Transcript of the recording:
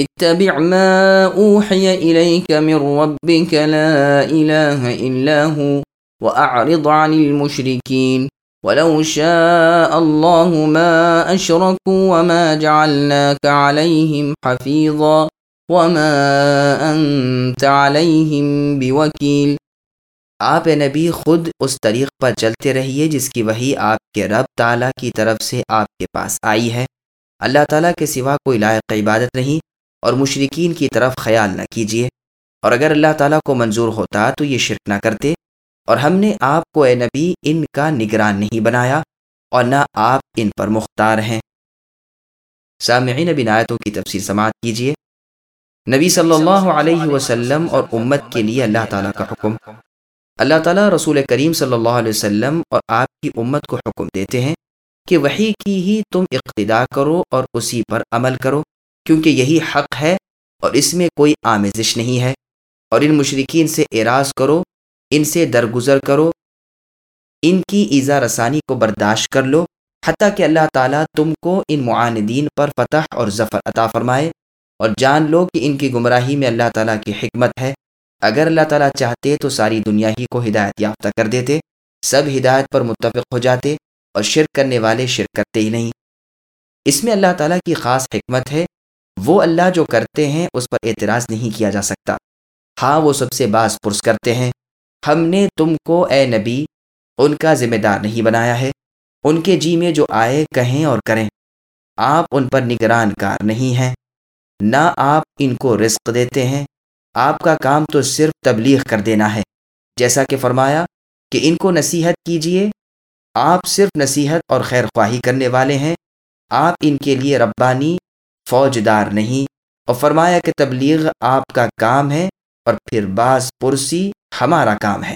اتبع ما أوحي إليك من ربك لا إله إلا هو وأعرض عن المشركين ولو شاء الله ما أشركوا وما جعلناك عليهم حفيظا وما أنت عليهم بوكيل آپ اے نبی، خود اس طریق پر چلتے رہیے جس کی وہی آپ کے رب تعالیٰ کی طرف سے آپ کے پاس آئی ہے۔ اللہ تعالیٰ کے سوا کوئی لائق عبادت نہیں۔ اور مشرقین کی طرف خیال نہ کیجیے۔ اور اگر اللہ تعالیٰ کو منظور ہوتا تو یہ شرک نہ کرتے۔ اور ہم نے آپ کو اے نبی ان کا نگران نہیں بنایا اور نہ آپ ان پر مختار ہیں۔ سامعین نبی آیتوں کی تفسیر سماعت کیجیے۔ نبی صلی اللہ علیہ وسلم اور امت کے لیے اللہ تعالیٰ کا حکم۔ اللہ تعالیٰ رسول کریم صلی اللہ علیہ وسلم اور آپ کی امت کو حکم دیتے ہیں کہ وہی کی ہی تم اقتدا کرو اور اسی پر عمل کرو۔ کیونکہ یہی حق ہے اور اس میں کوئی آمیزش نہیں ہے۔ اور ان مشرقین سے اعراض کرو، ان سے درگزر کرو، ان کی ایزا رسانی کو برداشت کر لو، حتیٰ کہ اللہ تعالیٰ تم کو ان معاندین پر فتح اور ظفر عطا فرمائے۔ اور جان لو کہ ان کی گمراہی میں اللہ تعالیٰ کی حکمت ہے۔ اگر اللہ تعالیٰ چاہتے تو ساری دنیا ہی کو ہدایت یافتہ کر دیتے، سب ہدایت پر متفق ہو جاتے اور شرک کرنے والے شرک کرتے ہی نہیں۔ اس میں اللہ تعالیٰ کی خاص حکمت ہے۔ وہ اللہ جو کرتے ہیں اس پر اعتراض نہیں کیا جا سکتا۔ ہاں وہ سب سے باز پرس کرتے ہیں۔ ہم نے تم کو، اے نبی، ان کا ذمہ دار نہیں بنایا ہے۔ ان کے جی میں جو آئے، کہیں اور کریں۔ آپ ان پر نگران کار نہیں ہیں۔ نہ آپ ان کو رزق دیتے ہیں۔ آپ کا کام تو صرف تبلیغ کر دینا ہے۔ جیسا کہ فرمایا کہ ان کو نصیحت کیجیے آپ صرف نصیحت اور خیر خواہی کرنے والے ہیں۔ آپ ان کے لیے ربانی فوجدار نہیں۔ اور فرمایا کہ تبلیغ آپ کا کام ہے اور پھر بعض پرسی ہمارا کام ہے۔